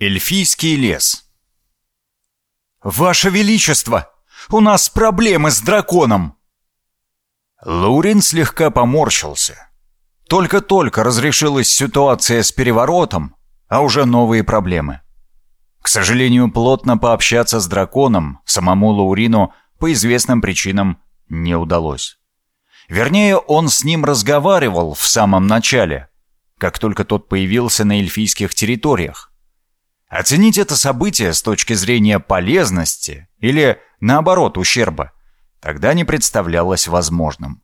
Эльфийский лес «Ваше Величество! У нас проблемы с драконом!» Лаурин слегка поморщился. Только-только разрешилась ситуация с переворотом, а уже новые проблемы. К сожалению, плотно пообщаться с драконом самому Лаурину по известным причинам не удалось. Вернее, он с ним разговаривал в самом начале, как только тот появился на эльфийских территориях. Оценить это событие с точки зрения полезности или, наоборот, ущерба тогда не представлялось возможным.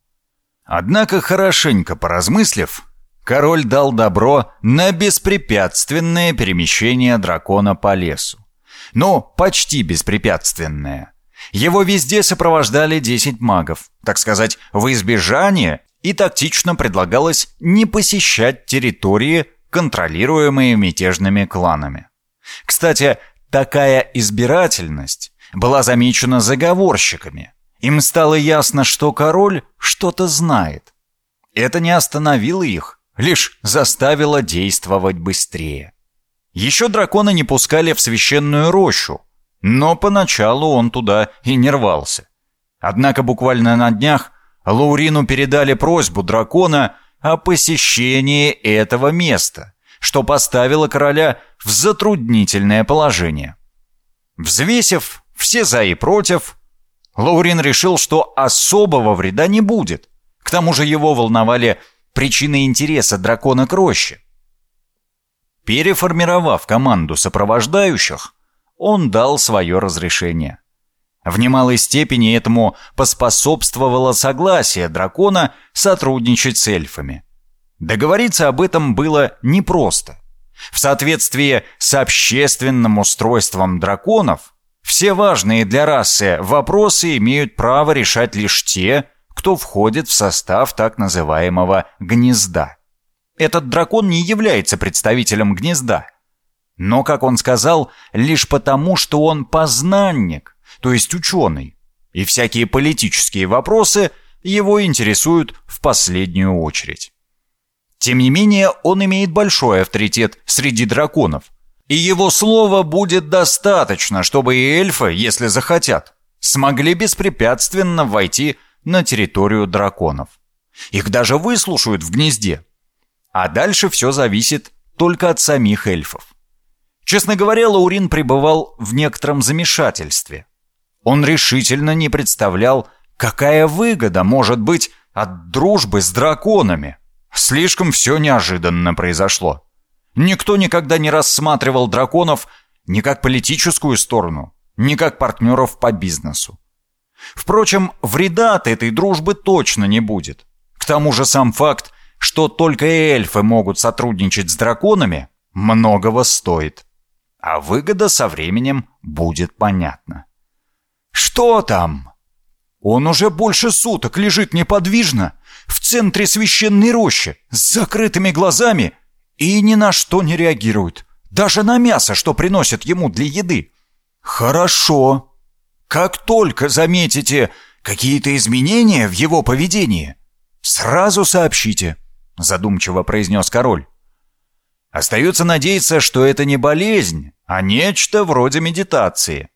Однако, хорошенько поразмыслив, король дал добро на беспрепятственное перемещение дракона по лесу. Ну, почти беспрепятственное. Его везде сопровождали 10 магов, так сказать, в избежание, и тактично предлагалось не посещать территории, контролируемые мятежными кланами. Кстати, такая избирательность была замечена заговорщиками. Им стало ясно, что король что-то знает. Это не остановило их, лишь заставило действовать быстрее. Еще дракона не пускали в священную рощу, но поначалу он туда и не рвался. Однако буквально на днях Лаурину передали просьбу дракона о посещении этого места что поставило короля в затруднительное положение. Взвесив все «за» и «против», Лаурин решил, что особого вреда не будет. К тому же его волновали причины интереса дракона к роще. Переформировав команду сопровождающих, он дал свое разрешение. В немалой степени этому поспособствовало согласие дракона сотрудничать с эльфами. Договориться об этом было непросто. В соответствии с общественным устройством драконов, все важные для расы вопросы имеют право решать лишь те, кто входит в состав так называемого «гнезда». Этот дракон не является представителем гнезда. Но, как он сказал, лишь потому, что он познанник, то есть ученый, и всякие политические вопросы его интересуют в последнюю очередь. Тем не менее, он имеет большой авторитет среди драконов. И его слова будет достаточно, чтобы и эльфы, если захотят, смогли беспрепятственно войти на территорию драконов. Их даже выслушают в гнезде. А дальше все зависит только от самих эльфов. Честно говоря, Лаурин пребывал в некотором замешательстве. Он решительно не представлял, какая выгода может быть от дружбы с драконами. Слишком все неожиданно произошло. Никто никогда не рассматривал драконов ни как политическую сторону, ни как партнеров по бизнесу. Впрочем, вреда от этой дружбы точно не будет. К тому же сам факт, что только эльфы могут сотрудничать с драконами, многого стоит. А выгода со временем будет понятна. «Что там?» «Он уже больше суток лежит неподвижно, в центре священной рощи, с закрытыми глазами и ни на что не реагирует. Даже на мясо, что приносят ему для еды. Хорошо. Как только заметите какие-то изменения в его поведении, сразу сообщите, задумчиво произнес король. Остается надеяться, что это не болезнь, а нечто вроде медитации.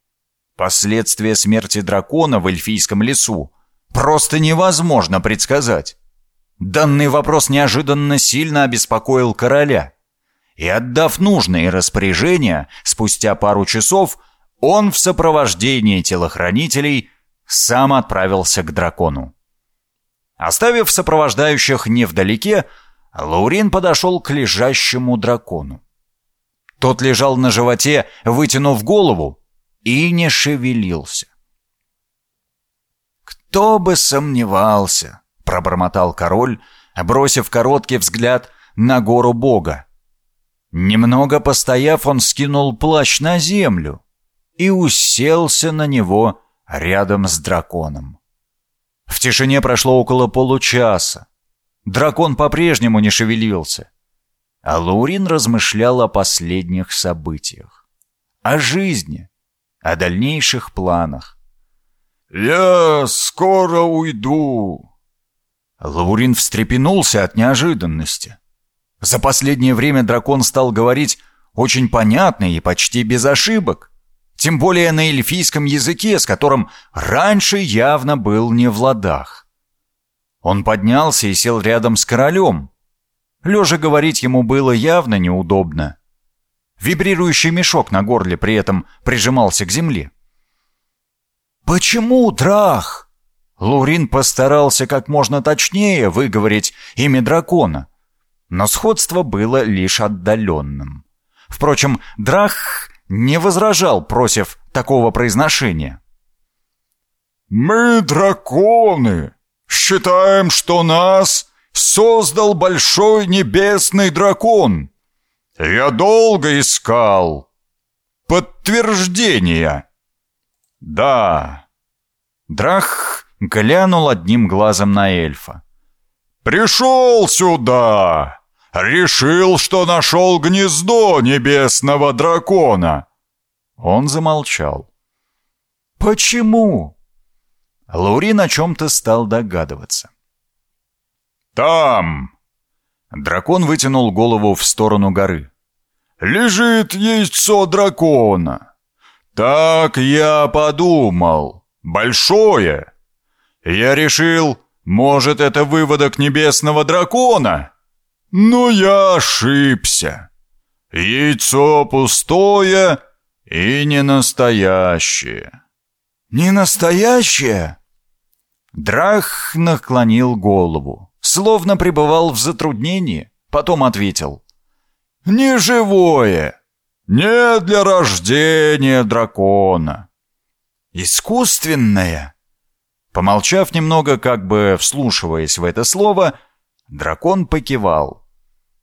Последствия смерти дракона в эльфийском лесу просто невозможно предсказать. Данный вопрос неожиданно сильно обеспокоил короля. И отдав нужные распоряжения, спустя пару часов он в сопровождении телохранителей сам отправился к дракону. Оставив сопровождающих невдалеке, Лаурин подошел к лежащему дракону. Тот лежал на животе, вытянув голову, и не шевелился. «Кто бы сомневался!» — пробормотал король, бросив короткий взгляд на гору бога. Немного постояв, он скинул плащ на землю и уселся на него рядом с драконом. В тишине прошло около получаса. Дракон по-прежнему не шевелился. А Лаурин размышлял о последних событиях. О жизни, о дальнейших планах. «Я скоро уйду!» Лаурин встрепенулся от неожиданности. За последнее время дракон стал говорить очень понятный и почти без ошибок. Тем более на эльфийском языке, с которым раньше явно был не в ладах. Он поднялся и сел рядом с королем. Лежа говорить ему было явно неудобно. Вибрирующий мешок на горле при этом прижимался к земле. «Почему, Драх?» Лурин постарался как можно точнее выговорить имя дракона, но сходство было лишь отдаленным. Впрочем, Драх не возражал, просив такого произношения. «Мы драконы. Считаем, что нас создал большой небесный дракон. Я долго искал подтверждения». «Да». Драх глянул одним глазом на эльфа. «Пришел сюда!» решил, что нашел гнездо небесного дракона!» Он замолчал. «Почему?» Лаурин о чем-то стал догадываться. «Там!» Дракон вытянул голову в сторону горы. «Лежит яйцо дракона. Так я подумал. Большое. Я решил, может, это выводок небесного дракона?» Но я ошибся. Яйцо пустое и не настоящее. Не настоящее? Драх наклонил голову, словно пребывал в затруднении, потом ответил. Не живое, не для рождения дракона. Искусственное? Помолчав немного, как бы вслушиваясь в это слово, Дракон покивал.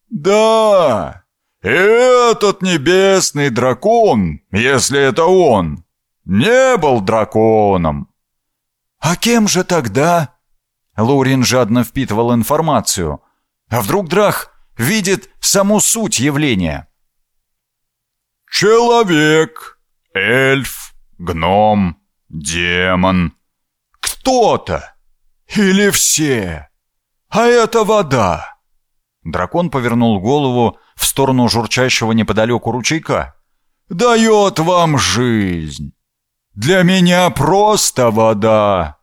«Да, этот небесный дракон, если это он, не был драконом». «А кем же тогда?» Лурин жадно впитывал информацию. «А вдруг Драх видит саму суть явления?» «Человек, эльф, гном, демон. Кто-то или все?» «А это вода!» Дракон повернул голову в сторону журчащего неподалеку ручейка. «Дает вам жизнь! Для меня просто вода!»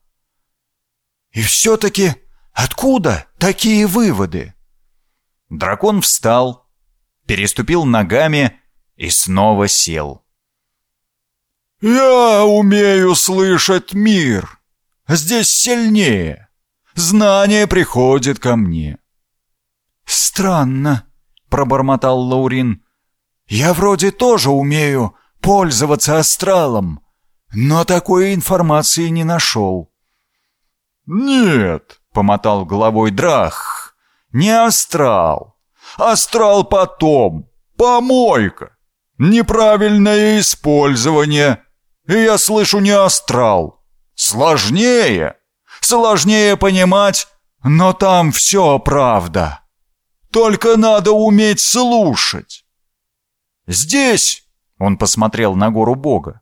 «И все-таки откуда такие выводы?» Дракон встал, переступил ногами и снова сел. «Я умею слышать мир. Здесь сильнее. Знание приходит ко мне». «Странно», — пробормотал Лаурин. «Я вроде тоже умею пользоваться астралом, но такой информации не нашел». «Нет», — помотал головой Драх, — «не астрал. Астрал потом, помойка, неправильное использование. И я слышу не астрал, сложнее» сложнее понимать, но там все правда. Только надо уметь слушать. Здесь, он посмотрел на гору Бога,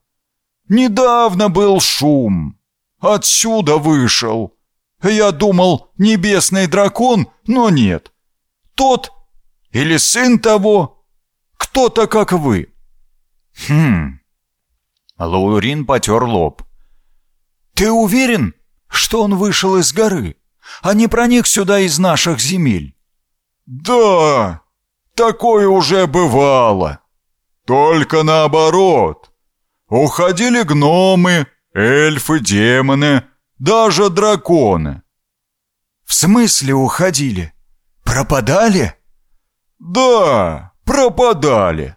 недавно был шум. Отсюда вышел. Я думал, небесный дракон, но нет. Тот или сын того, кто-то как вы. Хм. Лаурин потер лоб. Ты уверен, что он вышел из горы, а не проник сюда из наших земель. Да, такое уже бывало. Только наоборот. Уходили гномы, эльфы, демоны, даже драконы. В смысле уходили? Пропадали? Да, пропадали.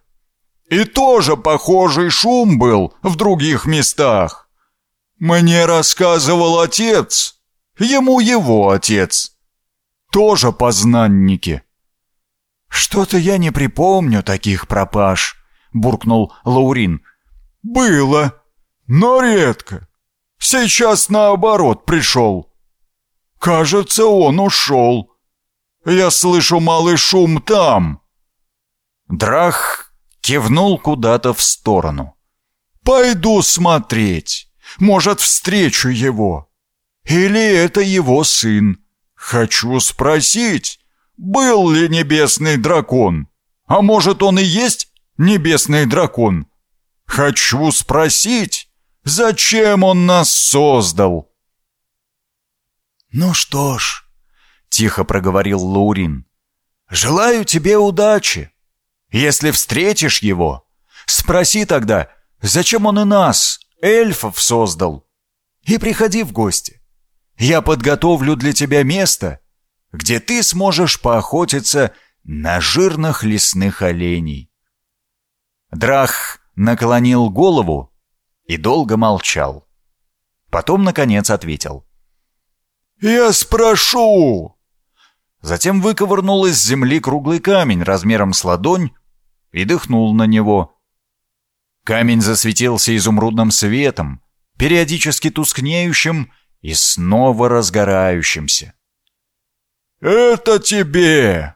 И тоже похожий шум был в других местах. Мне рассказывал отец. Ему его отец. Тоже познанники. Что-то я не припомню таких пропаж, буркнул Лаурин. Было, но редко. Сейчас наоборот пришел. Кажется, он ушел. Я слышу малый шум там. Драх кивнул куда-то в сторону. Пойду смотреть. Может, встречу его. Или это его сын. Хочу спросить, был ли небесный дракон? А может, он и есть небесный дракон. Хочу спросить, зачем он нас создал?» «Ну что ж», — тихо проговорил Лаурин, — «желаю тебе удачи. Если встретишь его, спроси тогда, зачем он и нас, эльфов, создал, и приходи в гости. Я подготовлю для тебя место, где ты сможешь поохотиться на жирных лесных оленей». Драх наклонил голову и долго молчал. Потом, наконец, ответил. «Я спрошу!» Затем выковырнул из земли круглый камень размером с ладонь и дыхнул на него. Камень засветился изумрудным светом, периодически тускнеющим и снова разгорающимся. «Это тебе!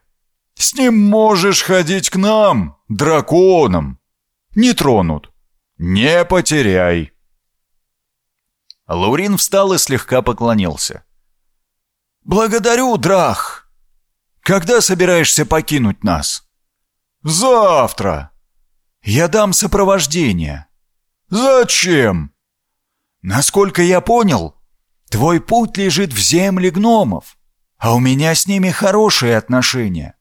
С ним можешь ходить к нам, драконам! Не тронут! Не потеряй!» Лаурин встал и слегка поклонился. «Благодарю, Драх! Когда собираешься покинуть нас?» «Завтра!» «Я дам сопровождение». «Зачем?» «Насколько я понял, твой путь лежит в земле гномов, а у меня с ними хорошие отношения.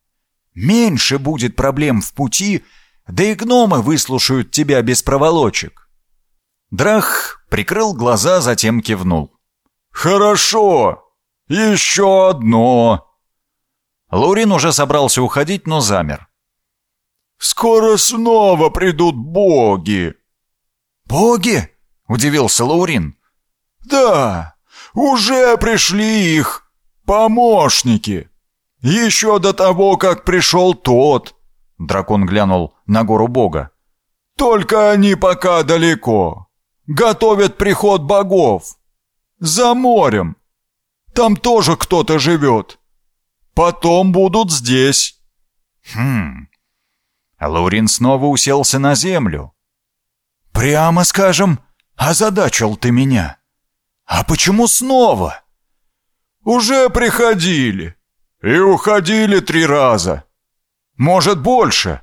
Меньше будет проблем в пути, да и гномы выслушают тебя без проволочек». Драх прикрыл глаза, затем кивнул. «Хорошо!» «Еще одно!» Лаурин уже собрался уходить, но замер. «Скоро снова придут боги!» «Боги?» — удивился Лаурин. «Да, уже пришли их помощники. Еще до того, как пришел тот!» Дракон глянул на гору бога. «Только они пока далеко. Готовят приход богов. За морем. Там тоже кто-то живет. Потом будут здесь». «Хм...» Лаурин снова уселся на землю. «Прямо скажем, озадачил ты меня. А почему снова?» «Уже приходили. И уходили три раза. Может, больше.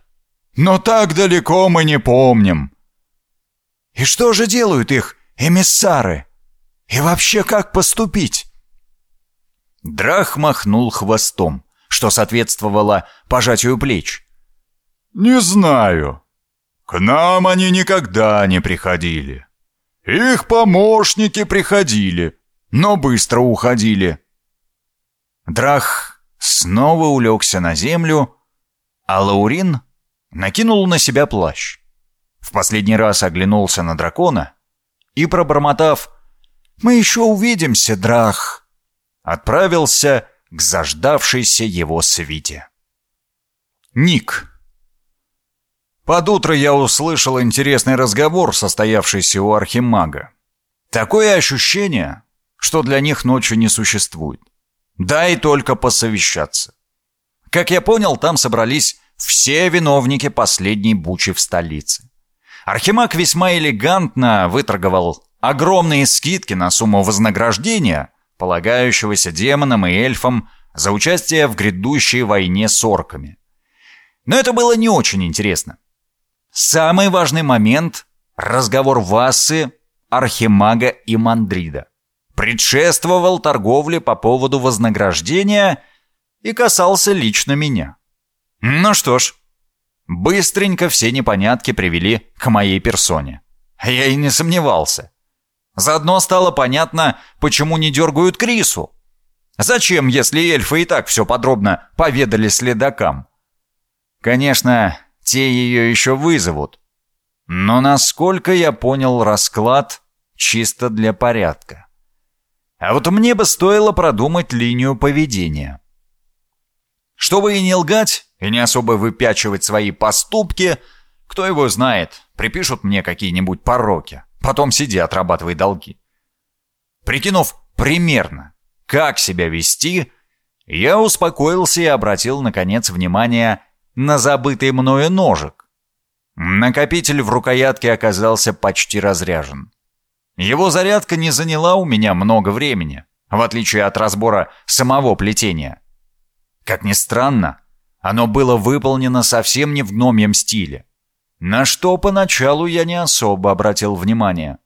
Но так далеко мы не помним». «И что же делают их эмиссары? И вообще как поступить?» Драх махнул хвостом, что соответствовало пожатию плеч. «Не знаю. К нам они никогда не приходили. Их помощники приходили, но быстро уходили». Драх снова улегся на землю, а Лаурин накинул на себя плащ. В последний раз оглянулся на дракона и, пробормотав «Мы еще увидимся, Драх!» отправился к заждавшейся его свите. Ник. Под утро я услышал интересный разговор, состоявшийся у архимага. Такое ощущение, что для них ночью не существует. Да и только посовещаться. Как я понял, там собрались все виновники последней бучи в столице. Архимаг весьма элегантно выторговал огромные скидки на сумму вознаграждения, полагающегося демонам и эльфам за участие в грядущей войне с орками. Но это было не очень интересно. Самый важный момент — разговор Вассы, Архимага и Мандрида. Предшествовал торговле по поводу вознаграждения и касался лично меня. Ну что ж, быстренько все непонятки привели к моей персоне. Я и не сомневался. Заодно стало понятно, почему не дергают Крису. Зачем, если эльфы и так все подробно поведали следакам? Конечно, те ее еще вызовут. Но насколько я понял расклад, чисто для порядка. А вот мне бы стоило продумать линию поведения. Чтобы и не лгать, и не особо выпячивать свои поступки, кто его знает, припишут мне какие-нибудь пороки. Потом сиди, отрабатывай долги. Прикинув примерно, как себя вести, я успокоился и обратил, наконец, внимание на забытый мною ножик. Накопитель в рукоятке оказался почти разряжен. Его зарядка не заняла у меня много времени, в отличие от разбора самого плетения. Как ни странно, оно было выполнено совсем не в гномьем стиле. на что поначалу я не особо обратил внимание.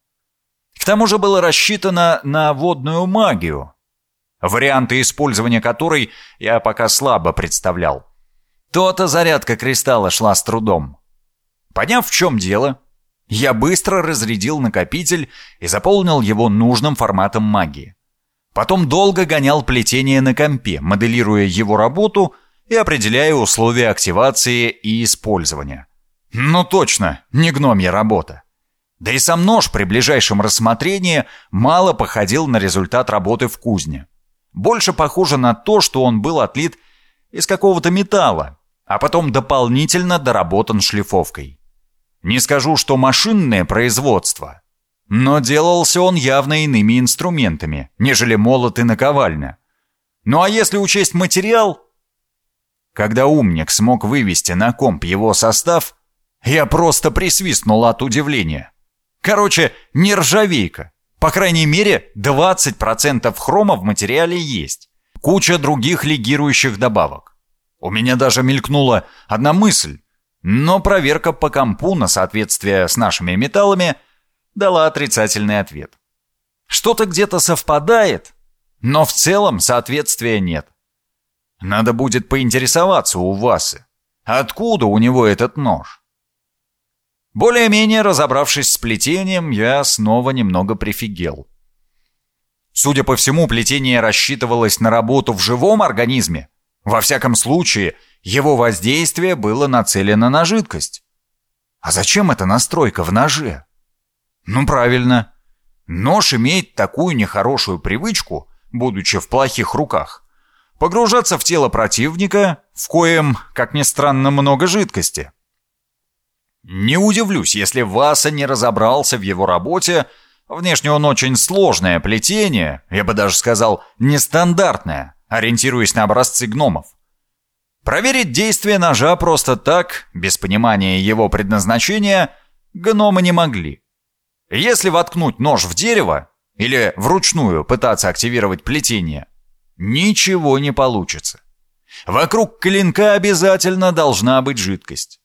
К тому же было рассчитано на водную магию, варианты использования которой я пока слабо представлял. То-то зарядка кристалла шла с трудом. Поняв, в чем дело, я быстро разрядил накопитель и заполнил его нужным форматом магии. Потом долго гонял плетение на компе, моделируя его работу и определяя условия активации и использования. Ну точно, не гномья работа. Да и сам нож при ближайшем рассмотрении мало походил на результат работы в кузне. Больше похоже на то, что он был отлит из какого-то металла, а потом дополнительно доработан шлифовкой. Не скажу, что машинное производство, но делался он явно иными инструментами, нежели молот и наковальня. Ну а если учесть материал... Когда умник смог вывести на комп его состав, я просто присвистнул от удивления. Короче, нержавейка. По крайней мере, 20% хрома в материале есть. Куча других легирующих добавок. У меня даже мелькнула одна мысль, но проверка по компу на соответствие с нашими металлами дала отрицательный ответ. Что-то где-то совпадает, но в целом соответствия нет. Надо будет поинтересоваться у Васы, откуда у него этот нож. Более-менее разобравшись с плетением, я снова немного прифигел. Судя по всему, плетение рассчитывалось на работу в живом организме. Во всяком случае, его воздействие было нацелено на жидкость. А зачем эта настройка в ноже? Ну, правильно. Нож имеет такую нехорошую привычку, будучи в плохих руках, погружаться в тело противника, в коем, как ни странно, много жидкости. Не удивлюсь, если Васа не разобрался в его работе. Внешне он очень сложное плетение, я бы даже сказал, нестандартное, ориентируясь на образцы гномов. Проверить действие ножа просто так, без понимания его предназначения, гномы не могли. Если воткнуть нож в дерево или вручную пытаться активировать плетение, ничего не получится. Вокруг клинка обязательно должна быть жидкость.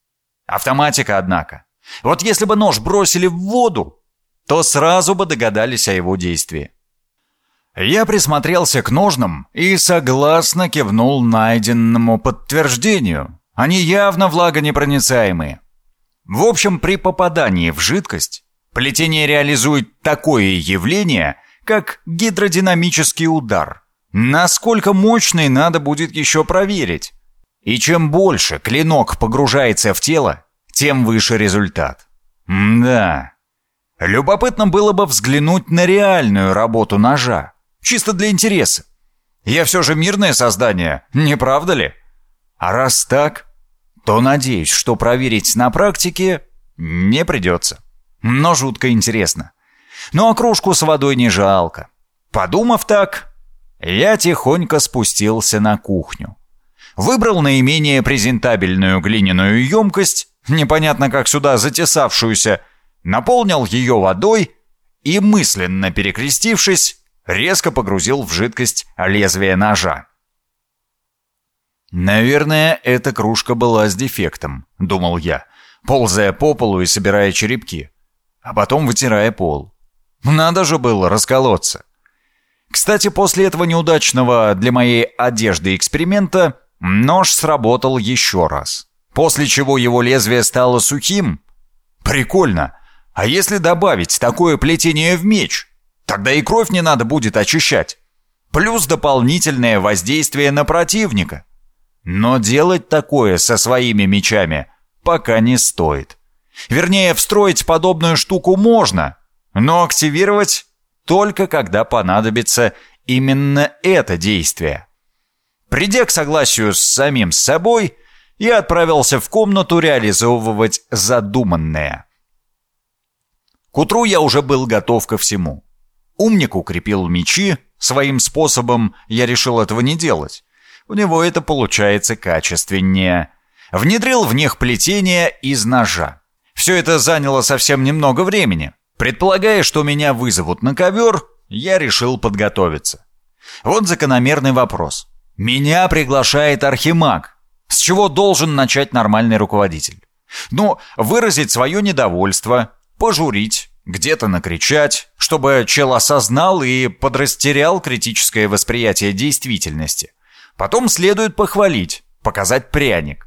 Автоматика, однако. Вот если бы нож бросили в воду, то сразу бы догадались о его действии. Я присмотрелся к ножным и согласно кивнул найденному подтверждению. Они явно влагонепроницаемые. В общем, при попадании в жидкость плетение реализует такое явление, как гидродинамический удар. Насколько мощный надо будет еще проверить. И чем больше клинок погружается в тело, тем выше результат. М да. Любопытно было бы взглянуть на реальную работу ножа. Чисто для интереса. Я все же мирное создание, не правда ли? А раз так, то надеюсь, что проверить на практике не придется. Но жутко интересно. Ну а кружку с водой не жалко. Подумав так, я тихонько спустился на кухню. Выбрал наименее презентабельную глиняную емкость, непонятно как сюда затесавшуюся, наполнил ее водой и, мысленно перекрестившись, резко погрузил в жидкость лезвие ножа. «Наверное, эта кружка была с дефектом», — думал я, ползая по полу и собирая черепки, а потом вытирая пол. Надо же было расколоться. Кстати, после этого неудачного для моей одежды эксперимента Нож сработал еще раз, после чего его лезвие стало сухим. Прикольно. А если добавить такое плетение в меч? Тогда и кровь не надо будет очищать. Плюс дополнительное воздействие на противника. Но делать такое со своими мечами пока не стоит. Вернее, встроить подобную штуку можно, но активировать только когда понадобится именно это действие. Придя к согласию с самим собой, я отправился в комнату реализовывать задуманное. К утру я уже был готов ко всему. Умник укрепил мечи, своим способом я решил этого не делать. У него это получается качественнее. Внедрил в них плетение из ножа. Все это заняло совсем немного времени. Предполагая, что меня вызовут на ковер, я решил подготовиться. Вот закономерный вопрос. Меня приглашает Архимаг. С чего должен начать нормальный руководитель? Ну, выразить свое недовольство, пожурить, где-то накричать, чтобы чел осознал и подрастерял критическое восприятие действительности. Потом следует похвалить, показать пряник.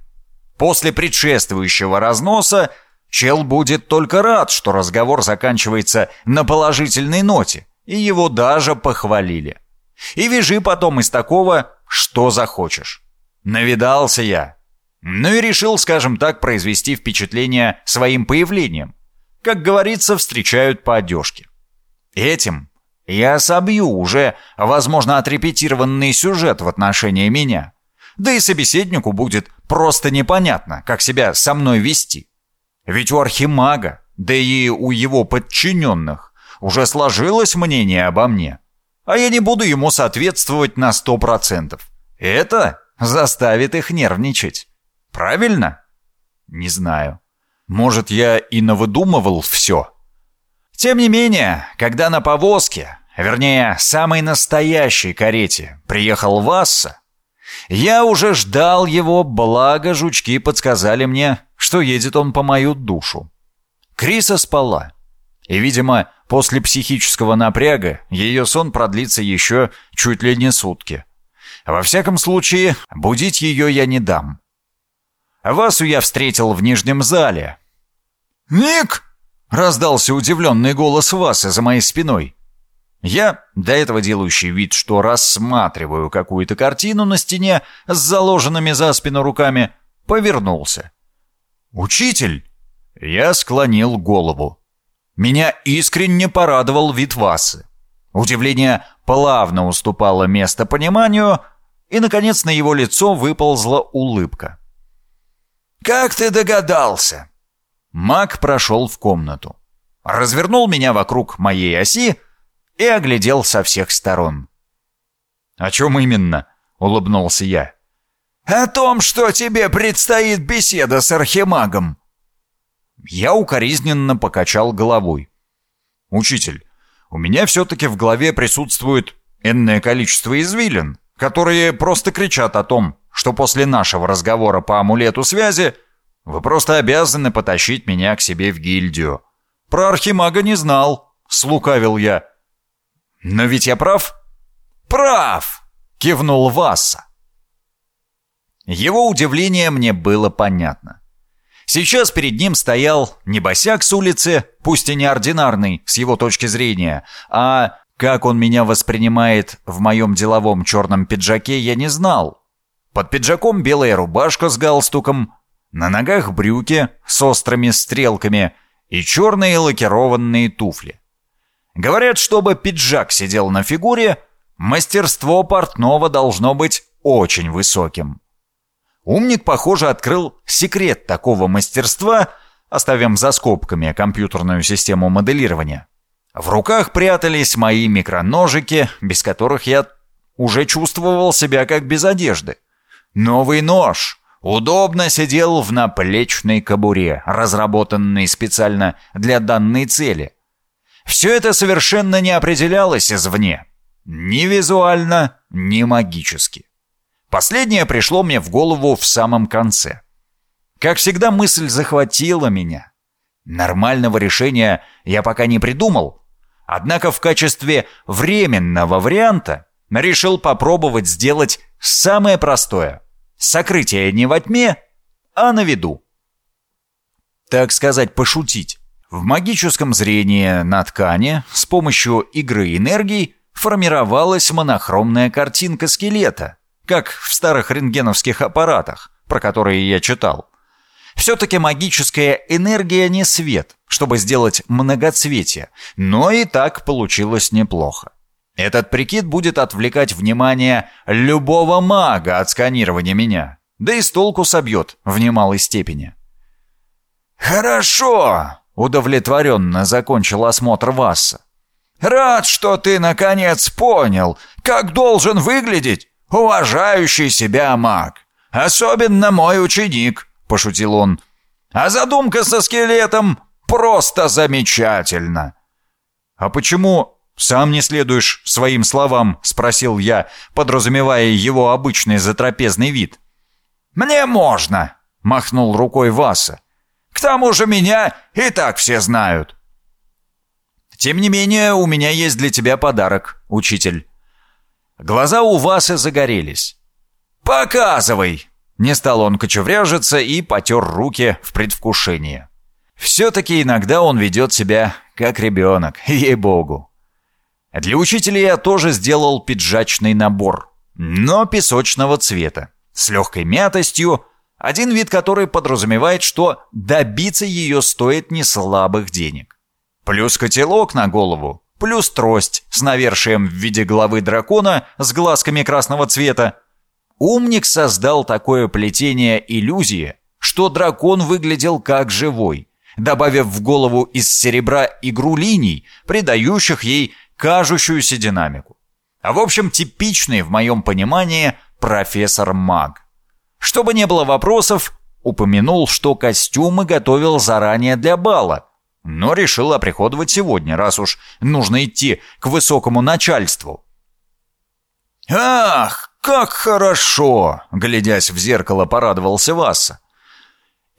После предшествующего разноса чел будет только рад, что разговор заканчивается на положительной ноте, и его даже похвалили. И вяжи потом из такого, что захочешь. Навидался я. Ну и решил, скажем так, произвести впечатление своим появлением. Как говорится, встречают по одежке. Этим я собью уже, возможно, отрепетированный сюжет в отношении меня. Да и собеседнику будет просто непонятно, как себя со мной вести. Ведь у архимага, да и у его подчиненных, уже сложилось мнение обо мне. А я не буду ему соответствовать на сто процентов. Это заставит их нервничать. Правильно? Не знаю. Может, я и навыдумывал все? Тем не менее, когда на повозке, вернее, самой настоящей карете, приехал Васса, я уже ждал его, благо жучки подсказали мне, что едет он по мою душу. Криса спала. И, видимо, после психического напряга ее сон продлится еще чуть ли не сутки. Во всяком случае, будить ее я не дам. Васу я встретил в нижнем зале. «Ник!» — раздался удивленный голос Васы за моей спиной. Я, до этого делающий вид, что рассматриваю какую-то картину на стене с заложенными за спину руками, повернулся. «Учитель!» Я склонил голову. Меня искренне порадовал вид Васы. Удивление плавно уступало место пониманию, и, наконец, на его лицо выползла улыбка. «Как ты догадался?» Маг прошел в комнату, развернул меня вокруг моей оси и оглядел со всех сторон. «О чем именно?» — улыбнулся я. «О том, что тебе предстоит беседа с архимагом». Я укоризненно покачал головой. «Учитель, у меня все-таки в голове присутствует энное количество извилин, которые просто кричат о том, что после нашего разговора по амулету связи вы просто обязаны потащить меня к себе в гильдию. Про архимага не знал, слукавил я. Но ведь я прав? Прав, кивнул Васса. Его удивление мне было понятно. Сейчас перед ним стоял не босяк с улицы, пусть и неординарный с его точки зрения, а как он меня воспринимает в моем деловом черном пиджаке, я не знал. Под пиджаком белая рубашка с галстуком, на ногах брюки с острыми стрелками и черные лакированные туфли. Говорят, чтобы пиджак сидел на фигуре, мастерство портного должно быть очень высоким. Умник, похоже, открыл секрет такого мастерства, оставим за скобками компьютерную систему моделирования. В руках прятались мои микроножики, без которых я уже чувствовал себя как без одежды. Новый нож удобно сидел в наплечной кобуре, разработанной специально для данной цели. Все это совершенно не определялось извне. Ни визуально, ни магически. Последнее пришло мне в голову в самом конце. Как всегда, мысль захватила меня. Нормального решения я пока не придумал. Однако в качестве временного варианта решил попробовать сделать самое простое. Сокрытие не во тьме, а на виду. Так сказать, пошутить. В магическом зрении на ткани с помощью игры энергий формировалась монохромная картинка скелета, как в старых рентгеновских аппаратах, про которые я читал. Все-таки магическая энергия не свет, чтобы сделать многоцветие, но и так получилось неплохо. Этот прикид будет отвлекать внимание любого мага от сканирования меня, да и с толку собьет в немалой степени. «Хорошо!» — удовлетворенно закончил осмотр Васса. «Рад, что ты, наконец, понял, как должен выглядеть уважающий себя маг. Особенно мой ученик», — пошутил он. «А задумка со скелетом просто замечательна!» «А почему сам не следуешь своим словам?» — спросил я, подразумевая его обычный затрапезный вид. «Мне можно!» — махнул рукой Васа. К тому же меня и так все знают». «Тем не менее, у меня есть для тебя подарок, учитель». Глаза у Васы загорелись. «Показывай!» Не стал он кочевряжиться и потер руки в предвкушении. Все-таки иногда он ведет себя как ребенок, ей-богу. Для учителя я тоже сделал пиджачный набор, но песочного цвета, с легкой мятостью, один вид который подразумевает, что добиться ее стоит не слабых денег. Плюс котелок на голову, плюс трость с навершием в виде головы дракона с глазками красного цвета. Умник создал такое плетение иллюзии, что дракон выглядел как живой, добавив в голову из серебра игру линий, придающих ей кажущуюся динамику. А в общем, типичный в моем понимании профессор Маг. Чтобы не было вопросов, упомянул, что костюмы готовил заранее для бала, но решил оприходовать сегодня, раз уж нужно идти к высокому начальству. «Ах, как хорошо!» — глядясь в зеркало, порадовался Васса.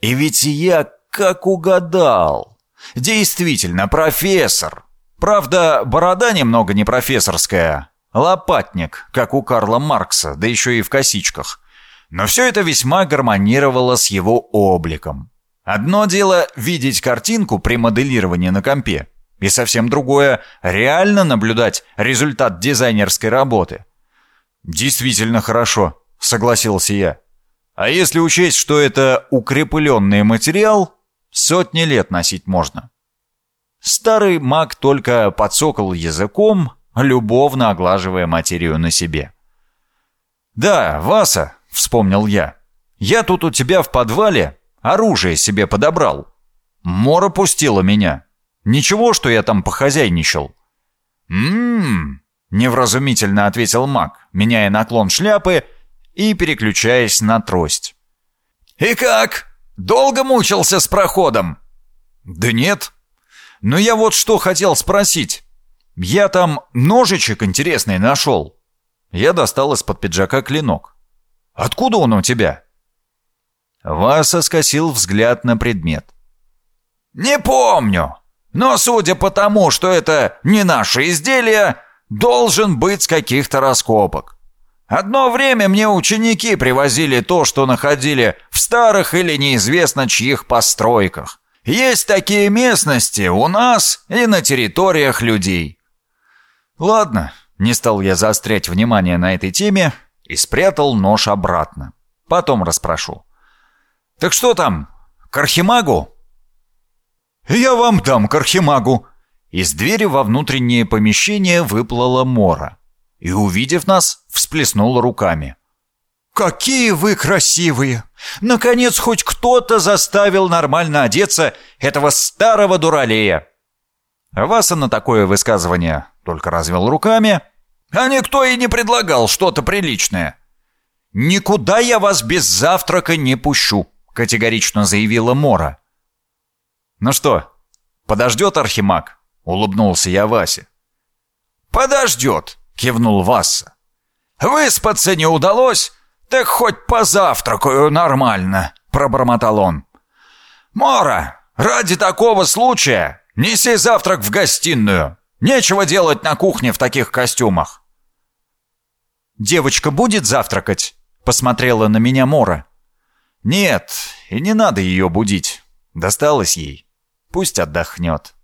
«И ведь я как угадал! Действительно, профессор! Правда, борода немного не профессорская, лопатник, как у Карла Маркса, да еще и в косичках. Но все это весьма гармонировало с его обликом. Одно дело видеть картинку при моделировании на компе, и совсем другое — реально наблюдать результат дизайнерской работы. «Действительно хорошо», — согласился я. «А если учесть, что это укрепленный материал, сотни лет носить можно». Старый маг только подсокал языком, любовно оглаживая материю на себе. «Да, Васа», — вспомнил я, — «я тут у тебя в подвале оружие себе подобрал. Мора пустила меня. Ничего, что я там похозяйничал». «М-м-м», невразумительно ответил маг, меняя наклон шляпы и переключаясь на трость. «И как? Долго мучился с проходом?» «Да нет», но я вот что хотел спросить. Я там ножичек интересный нашел. Я достал из-под пиджака клинок. Откуда он у тебя?» Васа скосил взгляд на предмет. «Не помню, но судя по тому, что это не наше изделие, должен быть с каких-то раскопок. Одно время мне ученики привозили то, что находили в старых или неизвестно чьих постройках. Есть такие местности у нас и на территориях людей. Ладно, не стал я заострять внимание на этой теме и спрятал нож обратно. Потом расспрошу. Так что там, к Архимагу? Я вам дам к Архимагу. Из двери во внутреннее помещение выплыла Мора и, увидев нас, всплеснула руками. «Какие вы красивые! Наконец, хоть кто-то заставил нормально одеться этого старого дуралея!» Васа на такое высказывание только развел руками, а никто и не предлагал что-то приличное. «Никуда я вас без завтрака не пущу», — категорично заявила Мора. «Ну что, подождет Архимаг?» — улыбнулся я Васе. «Подождет», — кивнул Васса. «Выспаться не удалось, «Так хоть позавтракаю нормально», — пробормотал он. «Мора, ради такого случая неси завтрак в гостиную. Нечего делать на кухне в таких костюмах». «Девочка будет завтракать?» — посмотрела на меня Мора. «Нет, и не надо ее будить. Досталось ей. Пусть отдохнет».